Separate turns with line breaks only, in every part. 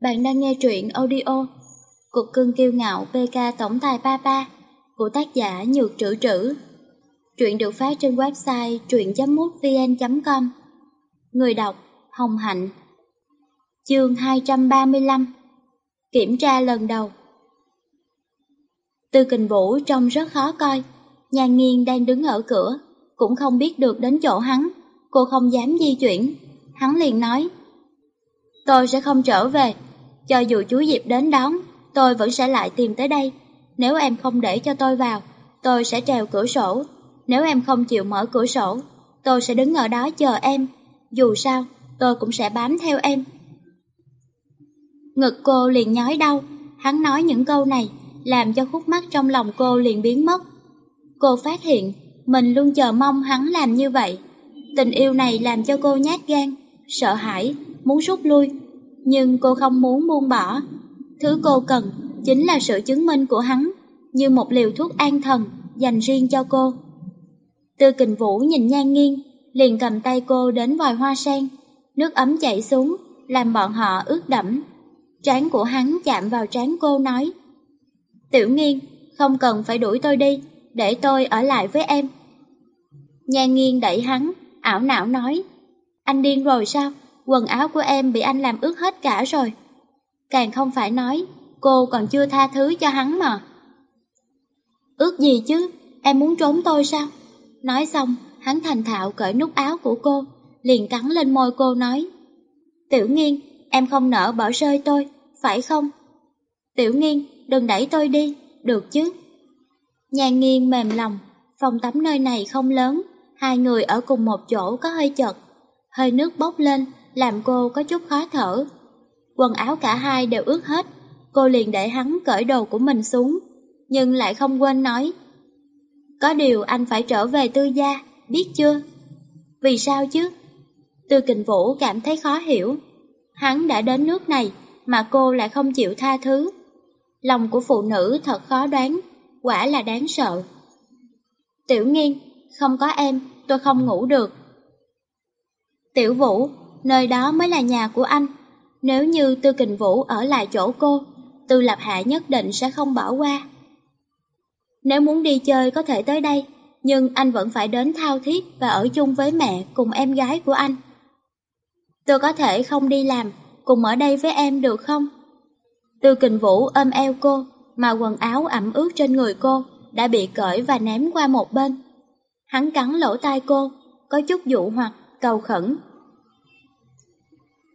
Bạn đang nghe truyện audio Cuộc cưng kiêu ngạo PK Tổng tài Papa của tác giả Nhược Trữ Trữ. Truyện được phát trên website truyện.mútvn.com Người đọc, Hồng Hạnh. Chương 235 Kiểm tra lần đầu. Tư kình vũ trông rất khó coi. Nhà nghiên đang đứng ở cửa, Cũng không biết được đến chỗ hắn. Cô không dám di chuyển. Hắn liền nói, Tôi sẽ không trở về cho dù chú Diệp đến đón, tôi vẫn sẽ lại tìm tới đây. Nếu em không để cho tôi vào, tôi sẽ trèo cửa sổ. Nếu em không chịu mở cửa sổ, tôi sẽ đứng ở đó chờ em. Dù sao, tôi cũng sẽ bám theo em. Ngực cô liền nhói đau, hắn nói những câu này, làm cho khúc mắt trong lòng cô liền biến mất. Cô phát hiện, mình luôn chờ mong hắn làm như vậy. Tình yêu này làm cho cô nhát gan, sợ hãi, muốn rút lui, nhưng cô không muốn buông bỏ. Thứ cô cần chính là sự chứng minh của hắn, như một liều thuốc an thần dành riêng cho cô. Tư kình vũ nhìn nhan nghiêng, liền cầm tay cô đến vòi hoa sen, nước ấm chảy xuống, làm bọn họ ướt đẫm. Trán của hắn chạm vào trán cô nói, Tiểu nghiêng không cần phải đuổi tôi đi, để tôi ở lại với em. Nhan nghiêng đẩy hắn, ảo não nói, anh điên rồi sao? Quần áo của em bị anh làm ướt hết cả rồi. Càng không phải nói, cô còn chưa tha thứ cho hắn mà. Ướt gì chứ, em muốn trốn tôi sao? Nói xong, hắn thành thạo cởi nút áo của cô, liền cắn lên môi cô nói. Tiểu nghiên, em không nỡ bỏ rơi tôi, phải không? Tiểu nghiên, đừng đẩy tôi đi, được chứ? Nhà nghiên mềm lòng, phòng tắm nơi này không lớn, hai người ở cùng một chỗ có hơi chật. Hơi nước bốc lên, làm cô có chút khó thở. Quần áo cả hai đều ướt hết, cô liền để hắn cởi đồ của mình xuống, nhưng lại không quên nói. Có điều anh phải trở về tư gia, biết chưa? Vì sao chứ? Tư kình vũ cảm thấy khó hiểu. Hắn đã đến nước này mà cô lại không chịu tha thứ. Lòng của phụ nữ thật khó đoán, quả là đáng sợ. Tiểu nghiên, không có em, tôi không ngủ được. Tiểu vũ, nơi đó mới là nhà của anh. Nếu như Tư Kình Vũ ở lại chỗ cô, Tư Lập Hạ nhất định sẽ không bỏ qua. Nếu muốn đi chơi có thể tới đây, nhưng anh vẫn phải đến thao thiết và ở chung với mẹ cùng em gái của anh. Tôi có thể không đi làm, cùng ở đây với em được không? Tư Kình Vũ ôm eo cô, mà quần áo ẩm ướt trên người cô đã bị cởi và ném qua một bên. Hắn cắn lỗ tai cô, có chút dụ hoặc, cầu khẩn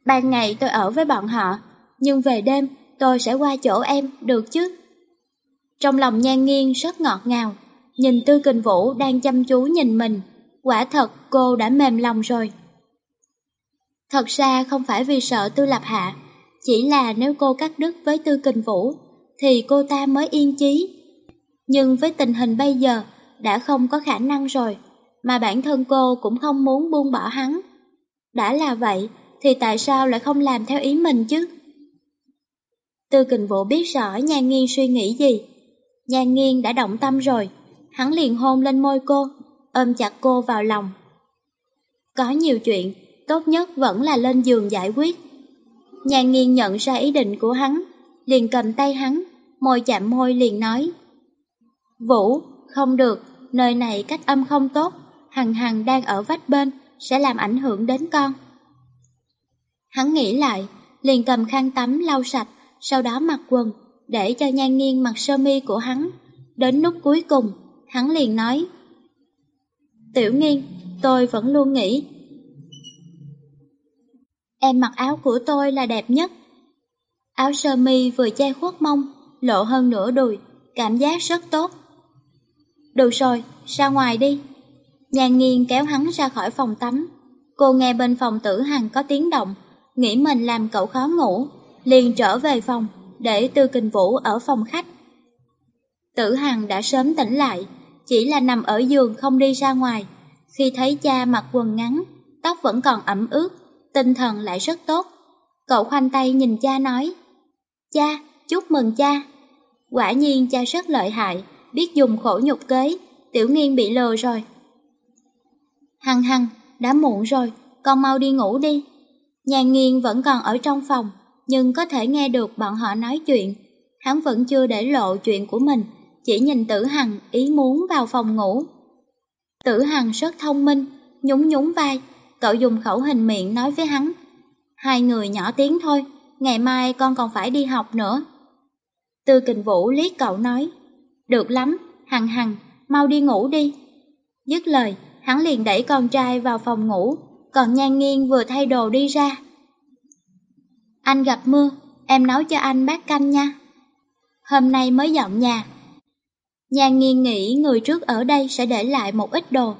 Ban ngày tôi ở với bọn họ, nhưng về đêm tôi sẽ qua chỗ em, được chứ? Trong lòng nhan nghiêng rất ngọt ngào, nhìn Tư Kình Vũ đang chăm chú nhìn mình, quả thật cô đã mềm lòng rồi. Thật ra không phải vì sợ Tư Lập Hạ, chỉ là nếu cô cắt đứt với Tư Kình Vũ, thì cô ta mới yên chí. Nhưng với tình hình bây giờ, đã không có khả năng rồi, mà bản thân cô cũng không muốn buông bỏ hắn. Đã là vậy, thì tại sao lại không làm theo ý mình chứ? Tư kình vũ biết rõ Nhan Nghiên suy nghĩ gì. Nhan Nghiên đã động tâm rồi, hắn liền hôn lên môi cô, ôm chặt cô vào lòng. Có nhiều chuyện, tốt nhất vẫn là lên giường giải quyết. Nhan Nghiên nhận ra ý định của hắn, liền cầm tay hắn, môi chạm môi liền nói. Vũ, không được, nơi này cách âm không tốt, Hằng Hằng đang ở vách bên, sẽ làm ảnh hưởng đến con. Hắn nghĩ lại, liền cầm khăn tắm lau sạch, sau đó mặc quần, để cho nhan nghiêng mặc sơ mi của hắn. Đến lúc cuối cùng, hắn liền nói Tiểu nghiêng tôi vẫn luôn nghĩ Em mặc áo của tôi là đẹp nhất. Áo sơ mi vừa che khuất mông, lộ hơn nửa đùi, cảm giác rất tốt. Được rồi, ra ngoài đi. Nhan nghiêng kéo hắn ra khỏi phòng tắm. Cô nghe bên phòng tử hằng có tiếng động nghĩ mình làm cậu khó ngủ, liền trở về phòng, để Tư Kình Vũ ở phòng khách. Tử Hằng đã sớm tỉnh lại, chỉ là nằm ở giường không đi ra ngoài. Khi thấy cha mặc quần ngắn, tóc vẫn còn ẩm ướt, tinh thần lại rất tốt. Cậu khoanh tay nhìn cha nói, Cha, chúc mừng cha. Quả nhiên cha rất lợi hại, biết dùng khổ nhục kế, tiểu nghiên bị lừa rồi. Hằng hằng, đã muộn rồi, con mau đi ngủ đi. Nhàn nghiên vẫn còn ở trong phòng, nhưng có thể nghe được bọn họ nói chuyện. Hắn vẫn chưa để lộ chuyện của mình, chỉ nhìn Tử Hằng ý muốn vào phòng ngủ. Tử Hằng rất thông minh, nhún nhún vai, cậu dùng khẩu hình miệng nói với hắn. Hai người nhỏ tiếng thôi, ngày mai con còn phải đi học nữa. Tư kình vũ liếc cậu nói, được lắm, Hằng Hằng, mau đi ngủ đi. Dứt lời, hắn liền đẩy con trai vào phòng ngủ, còn nhan nghiêng vừa thay đồ đi ra. Anh gặp mưa, em nấu cho anh bát canh nha. Hôm nay mới dọn nhà. Nhan nghiêng nghĩ người trước ở đây sẽ để lại một ít đồ,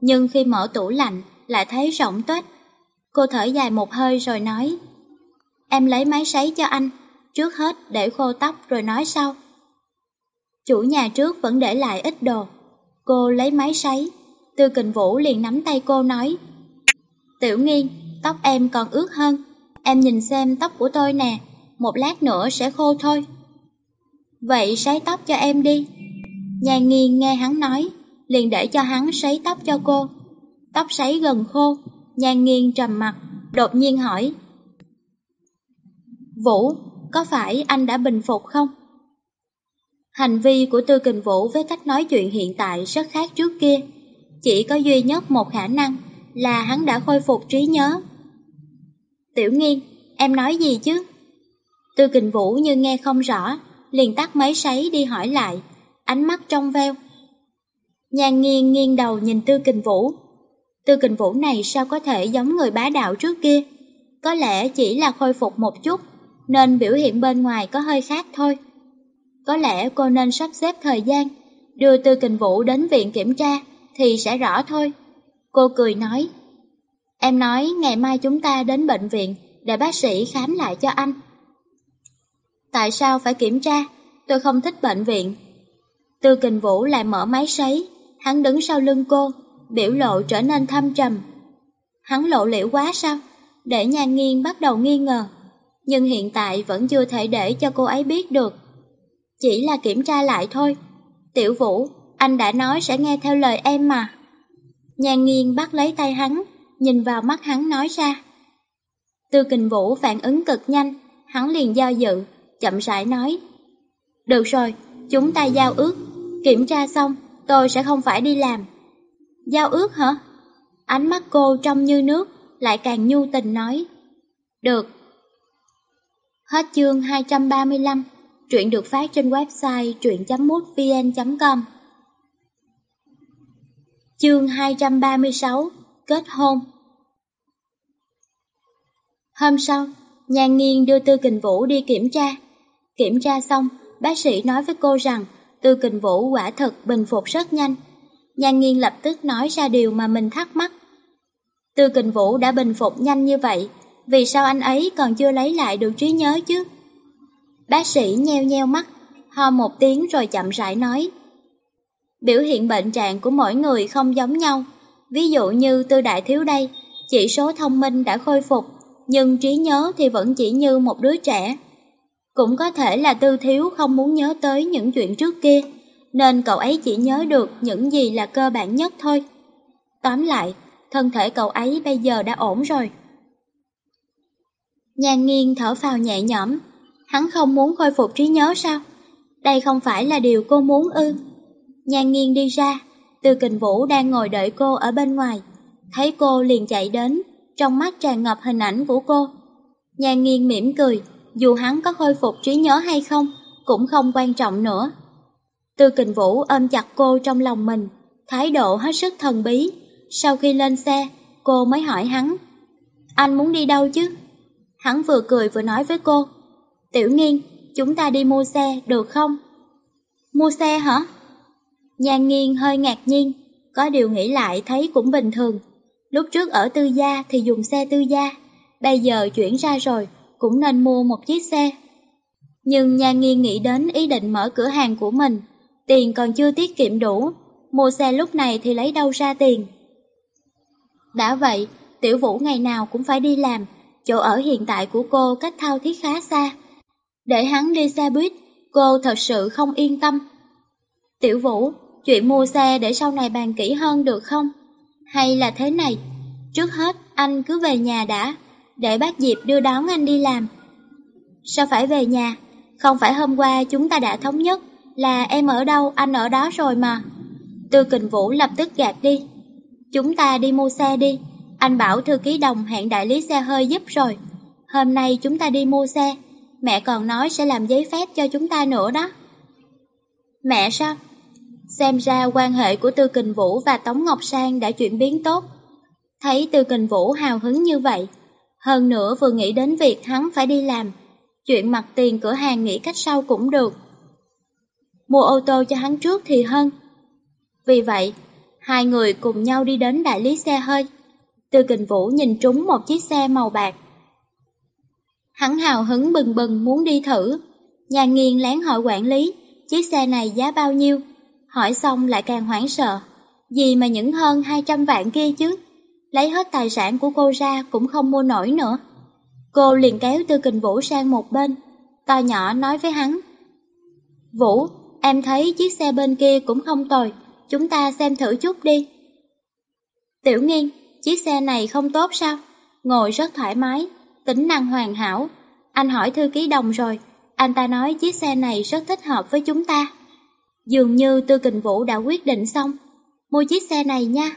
nhưng khi mở tủ lạnh lại thấy rỗng tuếch. Cô thở dài một hơi rồi nói, em lấy máy sấy cho anh, trước hết để khô tóc rồi nói sau. Chủ nhà trước vẫn để lại ít đồ, cô lấy máy sấy, Tư Kình Vũ liền nắm tay cô nói, Tiểu nghiên, tóc em còn ướt hơn, em nhìn xem tóc của tôi nè, một lát nữa sẽ khô thôi. Vậy sấy tóc cho em đi. Nhà nghiên nghe hắn nói, liền để cho hắn sấy tóc cho cô. Tóc sấy gần khô, nhan nghiên trầm mặt, đột nhiên hỏi. Vũ, có phải anh đã bình phục không? Hành vi của Tư Kình Vũ với cách nói chuyện hiện tại rất khác trước kia. Chỉ có duy nhất một khả năng là hắn đã khôi phục trí nhớ. Tiểu nghiên, em nói gì chứ? Tư Kình Vũ như nghe không rõ, liền tắt máy sấy đi hỏi lại, ánh mắt trong veo. Nhan nghiêng nghiêng đầu nhìn Tư Kình Vũ. Tư Kình Vũ này sao có thể giống người bá đạo trước kia? Có lẽ chỉ là khôi phục một chút, nên biểu hiện bên ngoài có hơi khác thôi. Có lẽ cô nên sắp xếp thời gian, đưa Tư Kình Vũ đến viện kiểm tra, thì sẽ rõ thôi. Cô cười nói, em nói ngày mai chúng ta đến bệnh viện để bác sĩ khám lại cho anh. Tại sao phải kiểm tra? Tôi không thích bệnh viện. Tư kình vũ lại mở máy sấy, hắn đứng sau lưng cô, biểu lộ trở nên thâm trầm. Hắn lộ liễu quá sao? Để nhà nghiên bắt đầu nghi ngờ. Nhưng hiện tại vẫn chưa thể để cho cô ấy biết được. Chỉ là kiểm tra lại thôi. Tiểu vũ, anh đã nói sẽ nghe theo lời em mà. Nhan nghiêng bắt lấy tay hắn, nhìn vào mắt hắn nói ra. Tư kình vũ phản ứng cực nhanh, hắn liền do dự, chậm rãi nói. Được rồi, chúng ta giao ước, kiểm tra xong, tôi sẽ không phải đi làm. Giao ước hả? Ánh mắt cô trong như nước, lại càng nhu tình nói. Được. Hết chương 235, truyện được phát trên website truyện.mútvn.com Chương 236, kết hôn Hôm sau, Nhan Nghiên đưa Tư Kình Vũ đi kiểm tra. Kiểm tra xong, bác sĩ nói với cô rằng Tư Kình Vũ quả thật bình phục rất nhanh. Nhan Nghiên lập tức nói ra điều mà mình thắc mắc. Tư Kình Vũ đã bình phục nhanh như vậy, vì sao anh ấy còn chưa lấy lại được trí nhớ chứ? Bác sĩ nheo nheo mắt, ho một tiếng rồi chậm rãi nói. Biểu hiện bệnh trạng của mỗi người không giống nhau. Ví dụ như Tư Đại Thiếu đây, chỉ số thông minh đã khôi phục, nhưng trí nhớ thì vẫn chỉ như một đứa trẻ. Cũng có thể là Tư Thiếu không muốn nhớ tới những chuyện trước kia, nên cậu ấy chỉ nhớ được những gì là cơ bản nhất thôi. Tóm lại, thân thể cậu ấy bây giờ đã ổn rồi. Nhan nghiêng thở phào nhẹ nhõm, hắn không muốn khôi phục trí nhớ sao? Đây không phải là điều cô muốn ư. Nhan nghiêng đi ra, Từ Kình Vũ đang ngồi đợi cô ở bên ngoài. Thấy cô liền chạy đến, trong mắt tràn ngập hình ảnh của cô. Nhan nghiêng mỉm cười, dù hắn có khôi phục trí nhớ hay không, cũng không quan trọng nữa. Từ Kình Vũ ôm chặt cô trong lòng mình, thái độ hết sức thần bí. Sau khi lên xe, cô mới hỏi hắn, anh muốn đi đâu chứ? Hắn vừa cười vừa nói với cô, Tiểu nghiên, chúng ta đi mua xe được không? Mua xe hả? Nhan nghiên hơi ngạc nhiên, có điều nghĩ lại thấy cũng bình thường. Lúc trước ở tư gia thì dùng xe tư gia, bây giờ chuyển ra rồi, cũng nên mua một chiếc xe. Nhưng Nhan nghiên nghĩ đến ý định mở cửa hàng của mình, tiền còn chưa tiết kiệm đủ, mua xe lúc này thì lấy đâu ra tiền. Đã vậy, Tiểu Vũ ngày nào cũng phải đi làm, chỗ ở hiện tại của cô cách thao thiết khá xa. Để hắn đi xe buýt, cô thật sự không yên tâm. Tiểu Vũ, chuyện mua xe để sau này bàn kỹ hơn được không? Hay là thế này, trước hết anh cứ về nhà đã, để bác Diệp đưa đón anh đi làm. Sao phải về nhà? Không phải hôm qua chúng ta đã thống nhất là em ở đâu anh ở đó rồi mà. Tư Kình Vũ lập tức gạt đi. Chúng ta đi mua xe đi. Anh bảo thư ký đồng hẹn đại lý xe hơi giúp rồi. Hôm nay chúng ta đi mua xe. Mẹ còn nói sẽ làm giấy phép cho chúng ta nữa đó. Mẹ sao? Xem ra quan hệ của Tư Kình Vũ và Tống Ngọc Sang đã chuyển biến tốt. Thấy Tư Kình Vũ hào hứng như vậy, hơn nữa vừa nghĩ đến việc hắn phải đi làm, chuyện mặt tiền cửa hàng nghĩ cách sau cũng được. Mua ô tô cho hắn trước thì hơn. Vì vậy, hai người cùng nhau đi đến đại lý xe hơi. Tư Kình Vũ nhìn trúng một chiếc xe màu bạc. Hắn hào hứng bừng bừng muốn đi thử. Nhà nghiền lén hỏi quản lý, chiếc xe này giá bao nhiêu? Hỏi xong lại càng hoảng sợ. Gì mà những hơn 200 vạn kia chứ? Lấy hết tài sản của cô ra cũng không mua nổi nữa. Cô liền kéo Tư Kình Vũ sang một bên, to nhỏ nói với hắn. Vũ, em thấy chiếc xe bên kia cũng không tồi, chúng ta xem thử chút đi. Tiểu nghiên, chiếc xe này không tốt sao? Ngồi rất thoải mái, tính năng hoàn hảo. Anh hỏi thư ký đồng rồi, anh ta nói chiếc xe này rất thích hợp với chúng ta. Dường như Tư Kình Vũ đã quyết định xong, mua chiếc xe này nha.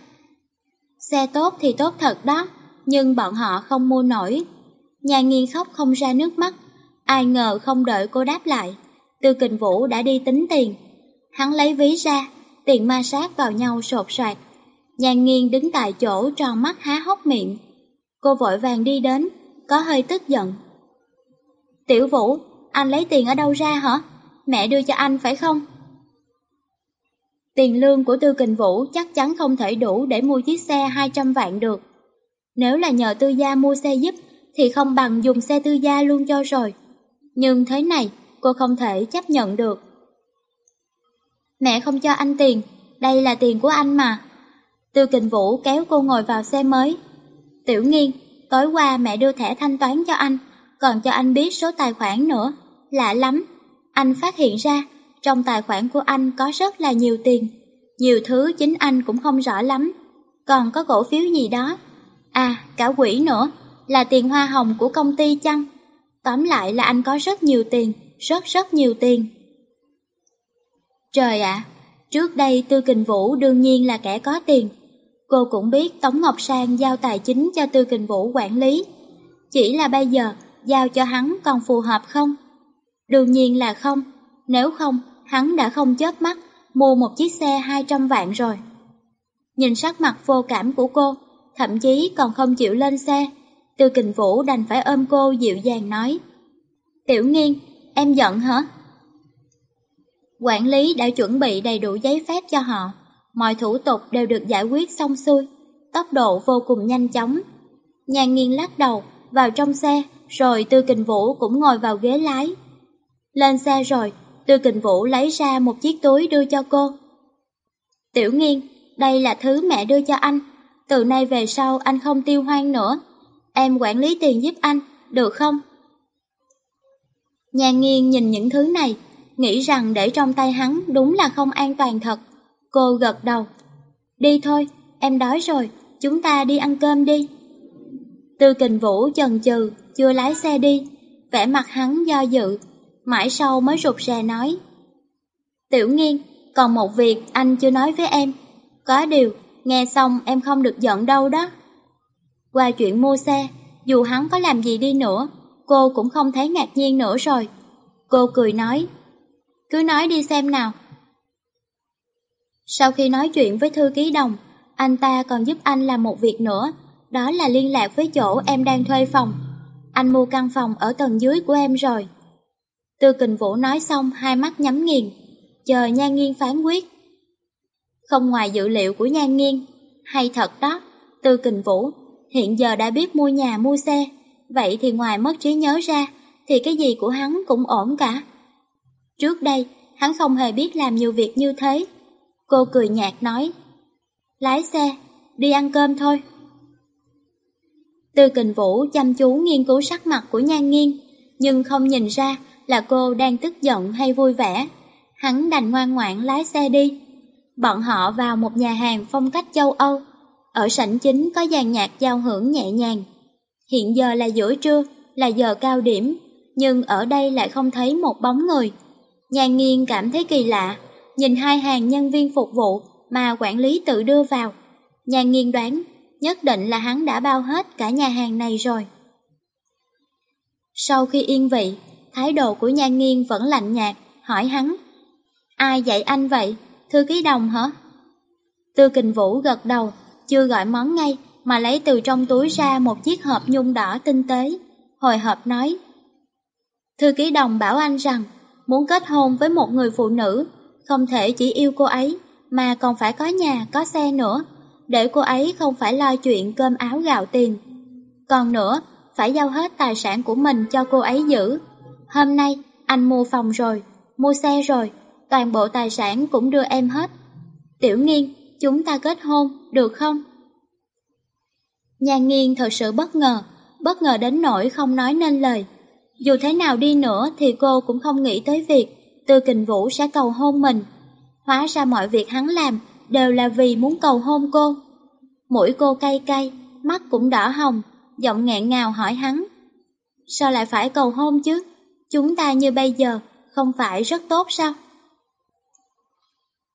Xe tốt thì tốt thật đó, nhưng bọn họ không mua nổi. Nhà nghiên khóc không ra nước mắt, ai ngờ không đợi cô đáp lại. Tư Kình Vũ đã đi tính tiền. Hắn lấy ví ra, tiền ma sát vào nhau sột soạt. Nhà nghiên đứng tại chỗ tròn mắt há hốc miệng. Cô vội vàng đi đến, có hơi tức giận. Tiểu Vũ, anh lấy tiền ở đâu ra hả? Mẹ đưa cho anh phải không? Tiền lương của Tư Kình Vũ chắc chắn không thể đủ để mua chiếc xe 200 vạn được. Nếu là nhờ tư gia mua xe giúp thì không bằng dùng xe tư gia luôn cho rồi. Nhưng thế này cô không thể chấp nhận được. Mẹ không cho anh tiền, đây là tiền của anh mà. Tư Kình Vũ kéo cô ngồi vào xe mới. Tiểu nghiên, tối qua mẹ đưa thẻ thanh toán cho anh, còn cho anh biết số tài khoản nữa. Lạ lắm, anh phát hiện ra trong tài khoản của anh có rất là nhiều tiền, nhiều thứ chính anh cũng không rõ lắm. Còn có cổ phiếu gì đó. À, cả quỹ nữa, là tiền hoa hồng của công ty chăng? Tóm lại là anh có rất nhiều tiền, rất rất nhiều tiền. Trời ạ, trước đây Tư Kình Vũ đương nhiên là kẻ có tiền. Cô cũng biết Tống Ngọc Sang giao tài chính cho Tư Kình Vũ quản lý. Chỉ là bây giờ, giao cho hắn còn phù hợp không? Đương nhiên là không, nếu không hắn đã không chớp mắt mua một chiếc xe 200 vạn rồi. Nhìn sắc mặt vô cảm của cô, thậm chí còn không chịu lên xe, Tư Kình Vũ đành phải ôm cô dịu dàng nói. Tiểu nghiên, em giận hả? Quản lý đã chuẩn bị đầy đủ giấy phép cho họ, mọi thủ tục đều được giải quyết xong xuôi, tốc độ vô cùng nhanh chóng. Nhàn nghiên lắc đầu, vào trong xe, rồi Tư Kình Vũ cũng ngồi vào ghế lái. Lên xe rồi, Tư Kình Vũ lấy ra một chiếc túi đưa cho cô. Tiểu nghiên, đây là thứ mẹ đưa cho anh. Từ nay về sau anh không tiêu hoang nữa. Em quản lý tiền giúp anh, được không? Nhà nghiên nhìn những thứ này, nghĩ rằng để trong tay hắn đúng là không an toàn thật. Cô gật đầu. Đi thôi, em đói rồi, chúng ta đi ăn cơm đi. Tư kình vũ chần chừ, chưa lái xe đi, vẻ mặt hắn do dự, mãi sau mới rụt rè nói. Tiểu nghiên, còn một việc anh chưa nói với em. Có điều, nghe xong em không được giận đâu đó. Qua chuyện mua xe, dù hắn có làm gì đi nữa, cô cũng không thấy ngạc nhiên nữa rồi. Cô cười nói, cứ nói đi xem nào. Sau khi nói chuyện với thư ký đồng, anh ta còn giúp anh làm một việc nữa, đó là liên lạc với chỗ em đang thuê phòng. Anh mua căn phòng ở tầng dưới của em rồi. Tư kình vũ nói xong hai mắt nhắm nghiền, chờ Nhan Nghiên phán quyết. Không ngoài dự liệu của Nhan Nghiên, hay thật đó, Tư kình vũ hiện giờ đã biết mua nhà mua xe, vậy thì ngoài mất trí nhớ ra, thì cái gì của hắn cũng ổn cả. Trước đây, hắn không hề biết làm nhiều việc như thế. Cô cười nhạt nói, lái xe, đi ăn cơm thôi. Tư kình vũ chăm chú nghiên cứu sắc mặt của nhan nghiên, nhưng không nhìn ra là cô đang tức giận hay vui vẻ. Hắn đành ngoan ngoãn lái xe đi. Bọn họ vào một nhà hàng phong cách châu Âu. Ở sảnh chính có dàn nhạc giao hưởng nhẹ nhàng. Hiện giờ là giữa trưa, là giờ cao điểm. nhưng ở đây lại không thấy một bóng người. Nhàn nghiên cảm thấy kỳ lạ, nhìn hai hàng nhân viên phục vụ mà quản lý tự đưa vào. Nhàn nghiên đoán, nhất định là hắn đã bao hết cả nhà hàng này rồi. Sau khi yên vị, thái độ của Nhan nghiên vẫn lạnh nhạt, hỏi hắn. Ai dạy anh vậy? Thư ký đồng hả? Tư kình vũ gật đầu, chưa gọi món ngay mà lấy từ trong túi ra một chiếc hộp nhung đỏ tinh tế. Hồi hộp nói. Thư ký đồng bảo anh rằng muốn kết hôn với một người phụ nữ, không thể chỉ yêu cô ấy mà còn phải có nhà, có xe nữa, để cô ấy không phải lo chuyện cơm áo gạo tiền. Còn nữa, phải giao hết tài sản của mình cho cô ấy giữ. Hôm nay, anh mua phòng rồi, mua xe rồi, toàn bộ tài sản cũng đưa em hết. Tiểu nghiên, chúng ta kết hôn, được không? Nhà nghiên thật sự bất ngờ, bất ngờ đến nỗi không nói nên lời. Dù thế nào đi nữa thì cô cũng không nghĩ tới việc Tư Kình Vũ sẽ cầu hôn mình. Hóa ra mọi việc hắn làm đều là vì muốn cầu hôn cô. Mũi cô cay cay, mắt cũng đỏ hồng, giọng nghẹn ngào hỏi hắn. Sao lại phải cầu hôn chứ? Chúng ta như bây giờ, không phải rất tốt sao?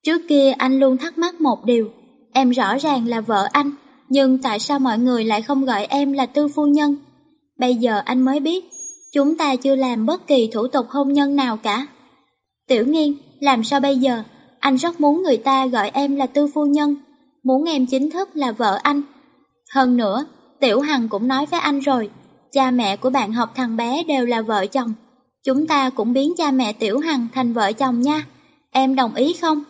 Trước kia anh luôn thắc mắc một điều, em rõ ràng là vợ anh, nhưng tại sao mọi người lại không gọi em là tư phu nhân? Bây giờ anh mới biết, chúng ta chưa làm bất kỳ thủ tục hôn nhân nào cả. Tiểu nghiên, làm sao bây giờ? Anh rất muốn người ta gọi em là tư phu nhân, muốn em chính thức là vợ anh. Hơn nữa, Tiểu Hằng cũng nói với anh rồi, cha mẹ của bạn học thằng bé đều là vợ chồng. Chúng ta cũng biến cha mẹ Tiểu Hằng thành vợ chồng nha. Em đồng ý không?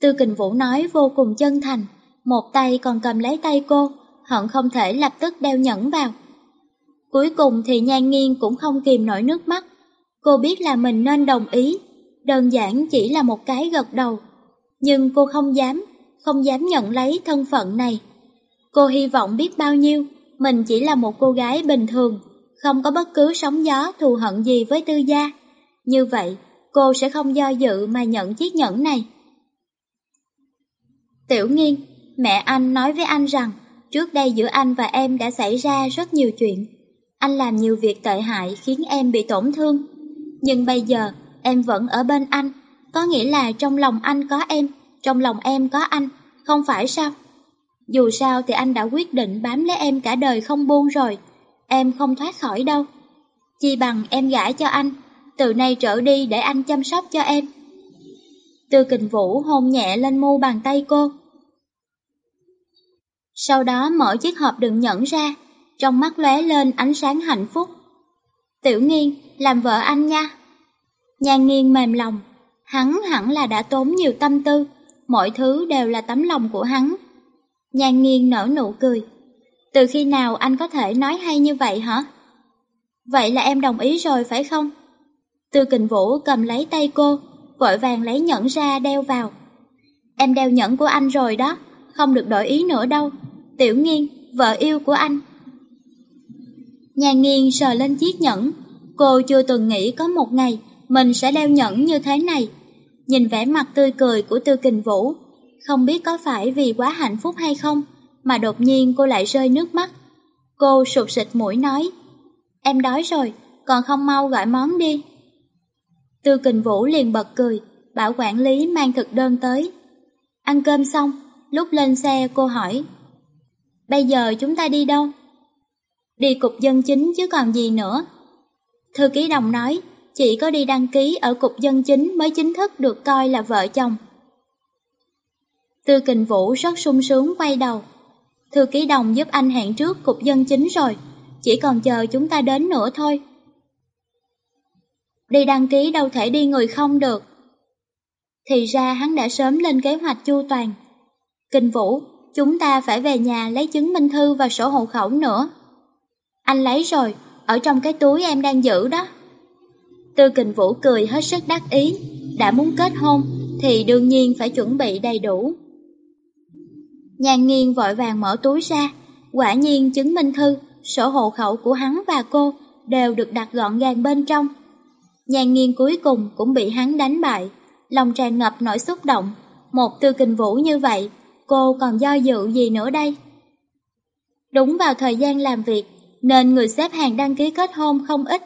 Tư Kình Vũ nói vô cùng chân thành, một tay còn cầm lấy tay cô, hận không thể lập tức đeo nhẫn vào. Cuối cùng thì nhan nghiêng cũng không kìm nổi nước mắt. Cô biết là mình nên đồng ý, đơn giản chỉ là một cái gật đầu. Nhưng cô không dám, không dám nhận lấy thân phận này. Cô hy vọng biết bao nhiêu, mình chỉ là một cô gái bình thường, không có bất cứ sóng gió thù hận gì với tư gia. Như vậy, cô sẽ không do dự mà nhận chiếc nhẫn này. Tiểu nghiên, mẹ anh nói với anh rằng, trước đây giữa anh và em đã xảy ra rất nhiều chuyện. Anh làm nhiều việc tệ hại khiến em bị tổn thương. Nhưng bây giờ, em vẫn ở bên anh, có nghĩa là trong lòng anh có em, trong lòng em có anh, không phải sao? Dù sao thì anh đã quyết định bám lấy em cả đời không buông rồi, em không thoát khỏi đâu. Chi bằng em gả cho anh, từ nay trở đi để anh chăm sóc cho em. Tư kình vũ hôn nhẹ lên mu bàn tay cô. Sau đó mở chiếc hộp đựng nhẫn ra, trong mắt lóe lên ánh sáng hạnh phúc. Tiểu nghiên, làm vợ anh nha. Nhan nghiên mềm lòng, hắn hẳn là đã tốn nhiều tâm tư, mọi thứ đều là tấm lòng của hắn. Nhan nghiên nở nụ cười. Từ khi nào anh có thể nói hay như vậy hả? Vậy là em đồng ý rồi phải không? Tư kình vũ cầm lấy tay cô, vội vàng lấy nhẫn ra đeo vào. Em đeo nhẫn của anh rồi đó, không được đổi ý nữa đâu. Tiểu nghiên, vợ yêu của anh. Nhà nghiên sờ lên chiếc nhẫn, cô chưa từng nghĩ có một ngày mình sẽ đeo nhẫn như thế này. Nhìn vẻ mặt tươi cười của Tư Kình Vũ, không biết có phải vì quá hạnh phúc hay không, mà đột nhiên cô lại rơi nước mắt. Cô sụt sịt mũi nói, em đói rồi, còn không mau gọi món đi. Tư Kình Vũ liền bật cười, bảo quản lý mang thực đơn tới. Ăn cơm xong, lúc lên xe cô hỏi, bây giờ chúng ta đi đâu? Đi cục dân chính chứ còn gì nữa. Thư ký đồng nói, chỉ có đi đăng ký ở cục dân chính mới chính thức được coi là vợ chồng. Tư kình vũ rất sung sướng quay đầu. Thư ký đồng giúp anh hẹn trước cục dân chính rồi, chỉ còn chờ chúng ta đến nữa thôi. Đi đăng ký đâu thể đi người không được. Thì ra hắn đã sớm lên kế hoạch chu toàn. Kinh Vũ, chúng ta phải về nhà lấy chứng minh thư và sổ hộ khẩu nữa. Anh lấy rồi, ở trong cái túi em đang giữ đó. Tư kình vũ cười hết sức đắc ý, đã muốn kết hôn thì đương nhiên phải chuẩn bị đầy đủ. Nhàn nghiên vội vàng mở túi ra, quả nhiên chứng minh thư, sổ hộ khẩu của hắn và cô đều được đặt gọn gàng bên trong. Nhàn nghiên cuối cùng cũng bị hắn đánh bại, lòng tràn ngập nỗi xúc động. Một tư kình vũ như vậy, cô còn do dự gì nữa đây? Đúng vào thời gian làm việc, nên người xếp hàng đăng ký kết hôn không ít.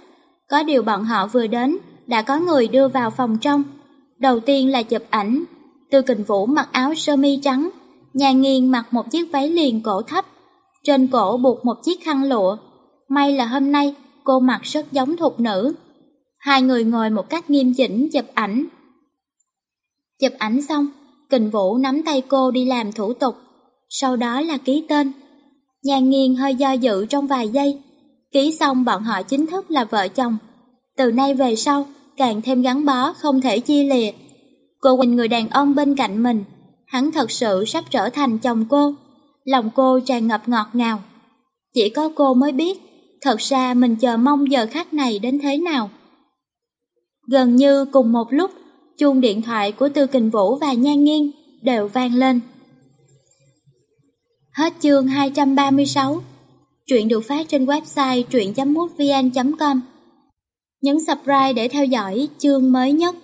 Có điều bọn họ vừa đến, đã có người đưa vào phòng trong. Đầu tiên là chụp ảnh, Tư Kình Vũ mặc áo sơ mi trắng, nhà nghiêng mặc một chiếc váy liền cổ thấp, trên cổ buộc một chiếc khăn lụa. May là hôm nay cô mặc rất giống thục nữ. Hai người ngồi một cách nghiêm chỉnh chụp ảnh. Chụp ảnh xong, Kình Vũ nắm tay cô đi làm thủ tục, sau đó là ký tên. Nhà nghiêng hơi do dự trong vài giây, ký xong bọn họ chính thức là vợ chồng. Từ nay về sau, càng thêm gắn bó không thể chia lìa. Cô quỳnh người đàn ông bên cạnh mình, hắn thật sự sắp trở thành chồng cô. Lòng cô tràn ngập ngọt ngào. Chỉ có cô mới biết, thật ra mình chờ mong giờ khắc này đến thế nào. Gần như cùng một lúc, chuông điện thoại của Tư Kình Vũ và Nhan Nghiên đều vang lên. Hết chương 236 Truyện được phát trên website truyện.mútvn.com Nhấn subscribe để theo dõi chương mới nhất.